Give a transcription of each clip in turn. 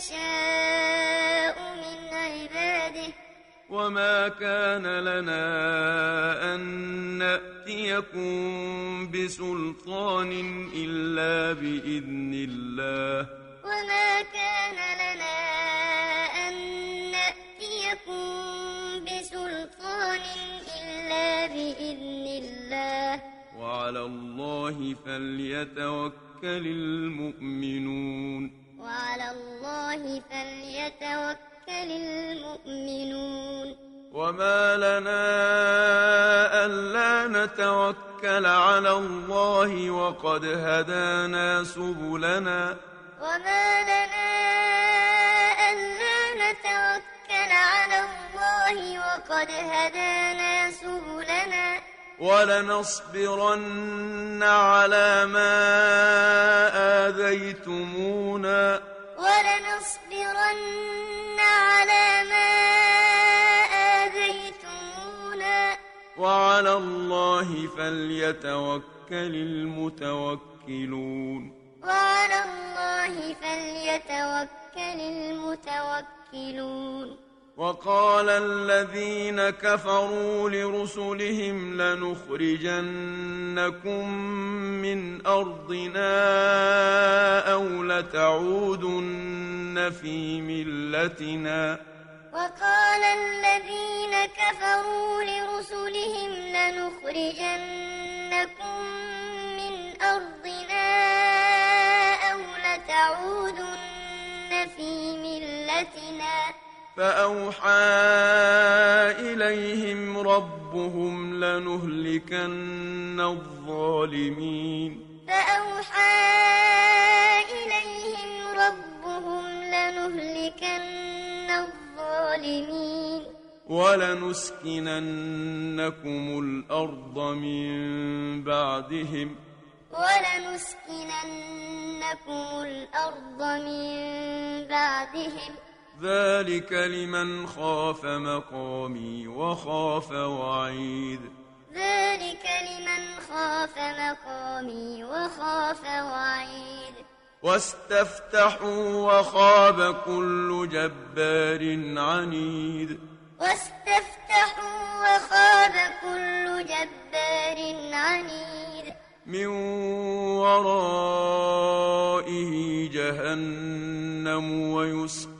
يشاء من عباده. وما كان لنا أن نأتيكم بسلطان إلا بإذن الله. وما كان لنا أن نأتيكم بسلطان إلا بإذن الله. وعلى الله فليتوكل المؤمنون. فليتوكل المؤمنون. وما لنا ألا نتوكل على الله وقد هدانا سبلنا. وما لنا ألا نتوكل على الله وقد هدانا سبلنا. ولنصبرن على ما آذيتمونا. ولنصبرن على ما آذيتمونا. وعلى الله فليتوكل المتوكلون. وعلى الله فليتوكل المتوكلون. وقال الذين كفروا لرسلهم لنخرجنكم من أرضنا أو لتعودن في ملتنا. وقال الذين كفروا لرسلهم لنخرجنكم من أرضنا أو لتعودن في ملتنا. فأوحى إليهم ربهم لنهلكن الظالمين. فأوحى إليهم ربهم لنهلكن الظالمين. ولنسكننكم الأرض من بعدهم. ولنسكننكم الأرض من بعدهم. ذلك لمن خاف مقامي وخاف وعيد. ذلك لمن خاف مقامي وخاف وعيد. واستفتحوا وخاب كل جبار عنيد. واستفتحوا وخاب كل جبار عنيد. من ورائه جهنم ويسقى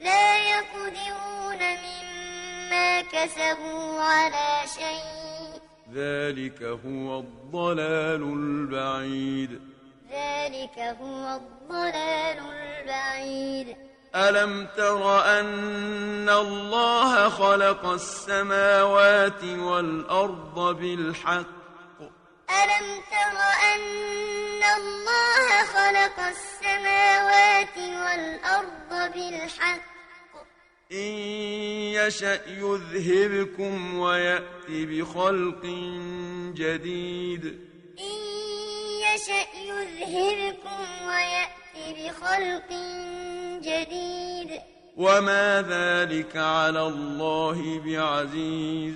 لا يقدرون مما كسبوا على شيء. ذلك هو الضلال البعيد. ذلك هو الضلال البعيد. ألم تر أن الله خلق السماوات والأرض بالحق؟ ألم تر أن الله خلق السماوات والأرض بالحق؟ إن يشأ يذهبكم ويأت بخلق جديد إن يشأ يذهبكم ويأت بخلق جديد وما ذلك على الله بعزيز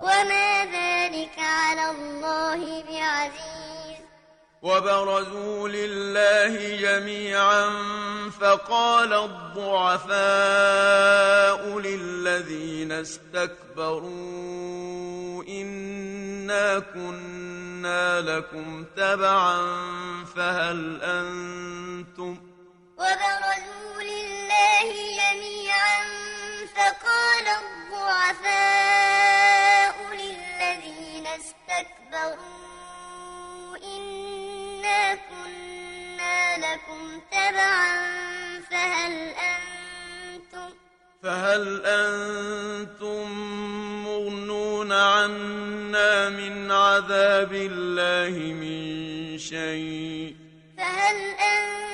وما ذلك على الله بعزيز وبرزوا لله جميعا فقال الضعفاء للذين استكبروا إنا كنا لكم تبعا فهل أنتم وبرزوا لله جميعا فقال الضعفاء للذين استكبروا إنا كنا لكم تبعا فهل أنتم فهل أنتم مغنون عنا من عذاب الله من شيء؟ فهل أنتم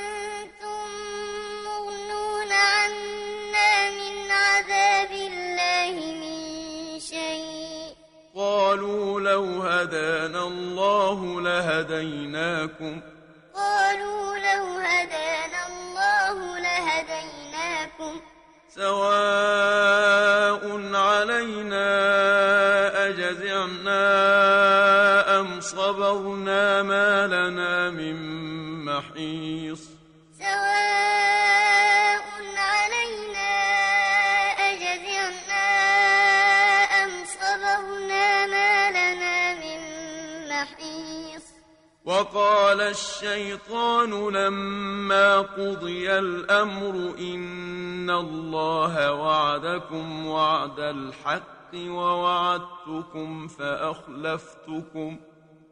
قالوا لو هدانا الله لهديناكم. قالوا لو هدانا الله لهديناكم. سواء علينا أجزعنا أم صبرنا ما لنا من محيص. وقال الشيطان لما قضي الأمر إن الله وعدكم وعد الحق ووعدتكم فأخلفتكم.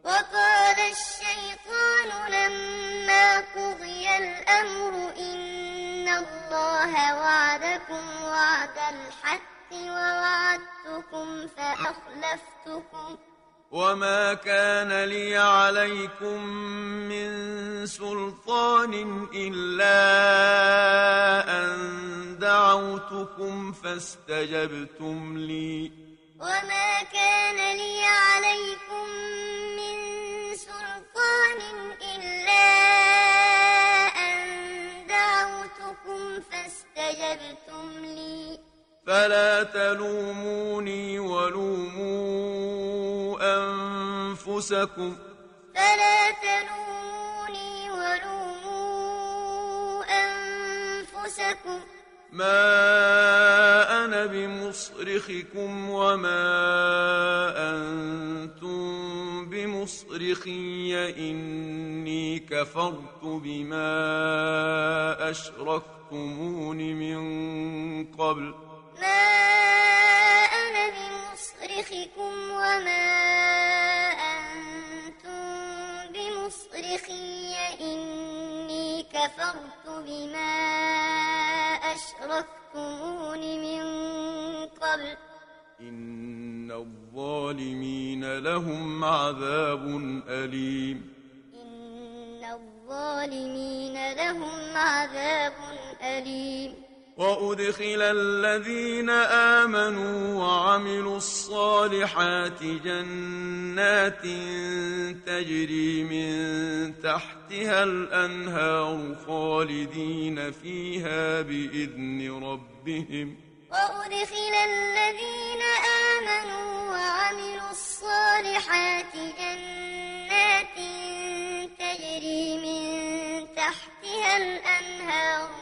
وقال الشيطان لما قضي الأمر إن الله وعدكم وعد الحق ووعدتكم فأخلفتكم. وما كان لي عليكم من سلطان إلا أن دعوتكم فاستجبتم لي. وما كان لي عليكم من سلطان إلا أن دعوتكم فاستجبتم لي. فلا تلوموني ولوموا أنفسكم. فلا تلوموني ولوموا أنفسكم. ما أنا بمصرخكم وما أنتم بمصرخي. إني كفرت بما أشركتمون من قبل. ما أنا بمصرخكم وما أنتم بمصرخي إني كفرت بما أشركتمون من قبل. إن الظالمين لهم عذاب أليم. إن الظالمين لهم عذاب أليم. وأدخل الذين آمنوا وعملوا الصالحات جنات تجري من تحتها الأنهار خالدين فيها بإذن ربهم وأدخل الذين آمنوا وعملوا الصالحات جنات تجري من تحتها الأنهار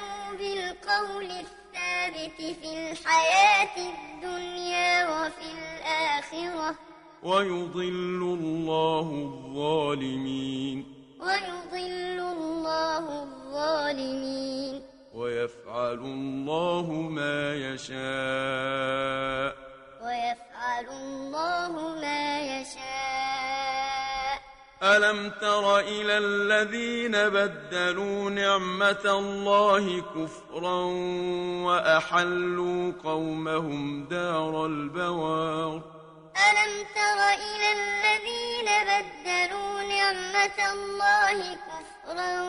بالقول الثابت في الحياة الدنيا وفي الآخرة. ويضل الله الظالمين. ويضل الله الظالمين. ويفعل الله ما يشاء. ويفعل الله ما يشاء. ألم تر إلى الذين بدلوا نعمة الله كفرا وأحلوا قومهم دار البوار ألم تر إلى الذين بدلوا نعمة الله كفرا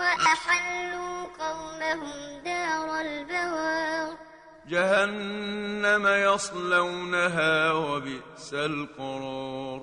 وأحلوا قومهم دار البوار جهنم يصلونها وبئس القرار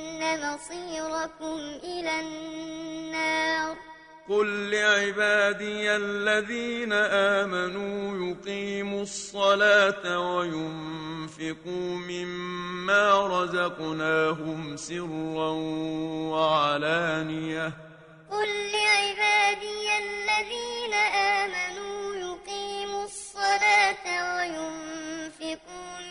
مصيركم إلى النار. قل لعبادي الذين آمنوا يقيموا الصلاة وينفقوا مما رزقناهم سرا وعلانية. قل لعبادي الذين آمنوا يقيموا الصلاة وينفقوا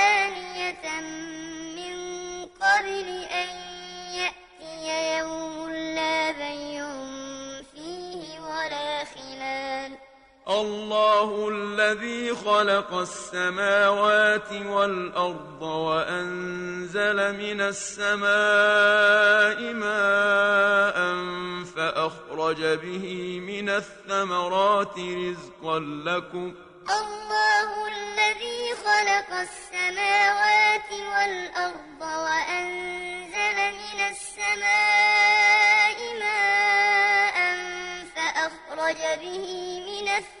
الله الذي خلق السماوات والأرض وأنزل من السماء ماء فأخرج به من الثمرات رزقا لكم الله الذي خلق السماوات والأرض وأنزل من السماء ماء فأخرج به من الثمرات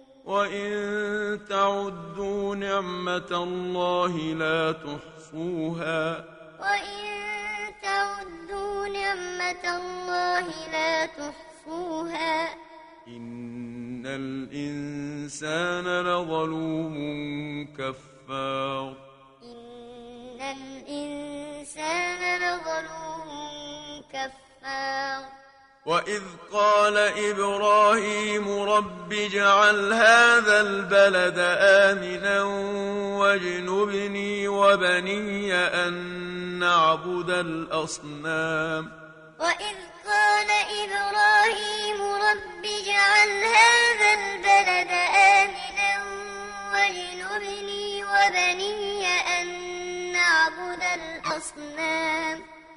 وإن تعدوا نعمة الله لا تحصوها وإن تعدوا نعمة الله لا تحصوها إن الإنسان لظلوم كفار إن الإنسان لظلوم كفار وإذ قال إبراهيم رب اجعل هذا البلد آمنا واجنبني وبني أن نعبد الأصنام وإذ قال إبراهيم رب اجعل هذا البلد آمنا واجنبني وبني أن نعبد الأصنام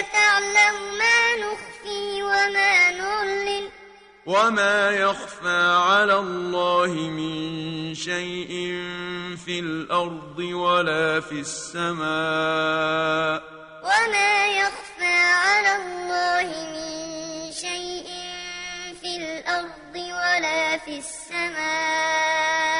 تعلم ما نخفي وما نعلن. وما يخفى على الله من شيء في الأرض ولا في السماء. وما يخفى على الله من شيء في الأرض ولا في السماء.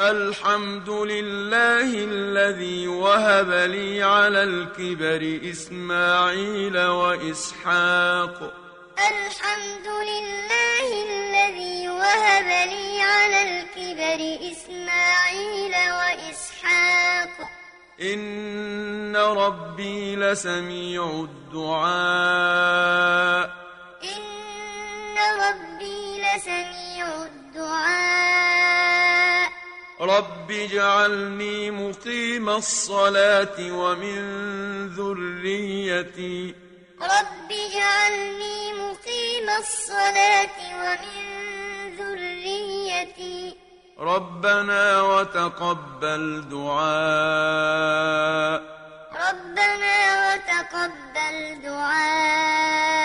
الحمد لله الذي وهب لي على الكبر إسماعيل وإسحاق. الحمد لله الذي وهب لي على الكبر إسماعيل وإسحاق. إن ربي لسميع الدعاء. إن ربي لسميع الدعاء. رب اجعلني مقيم الصلاة ومن ذريتي رب اجعلني مقيم الصلاة ومن ذريتي ربنا وتقبل دعاء ربنا وتقبل دعاء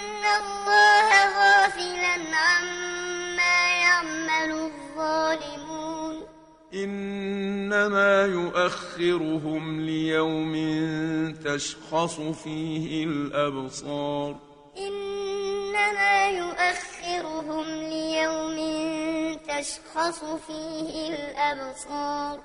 الله غافلا عما يعمل الظالمون إنما يؤخرهم ليوم تشخص فيه الأبصار إنما يؤخرهم ليوم تشخص فيه الأبصار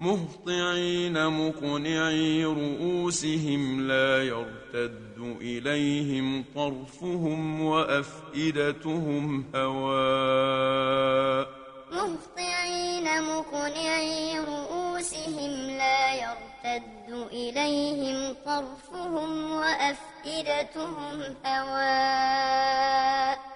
مهطعين مقنعي رؤوسهم لا يرتد إليهم طرفهم وأفئدتهم هواء. مهطعين مقنعي رؤوسهم لا يرتد إليهم طرفهم وأفئدتهم هواء.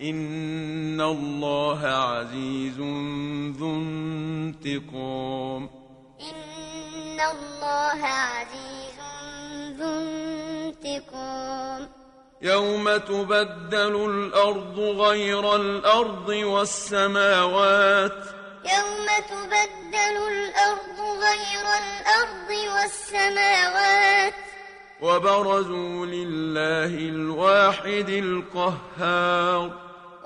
إن الله عزيز ذو انتقام إن الله عزيز ذو انتقام يوم تبدل الأرض غير الأرض والسماوات يوم تبدل الأرض غير الأرض والسماوات وبرزوا لله الواحد القهار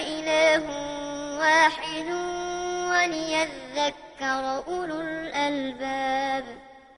إله واحد وليذكر أولو الألباب.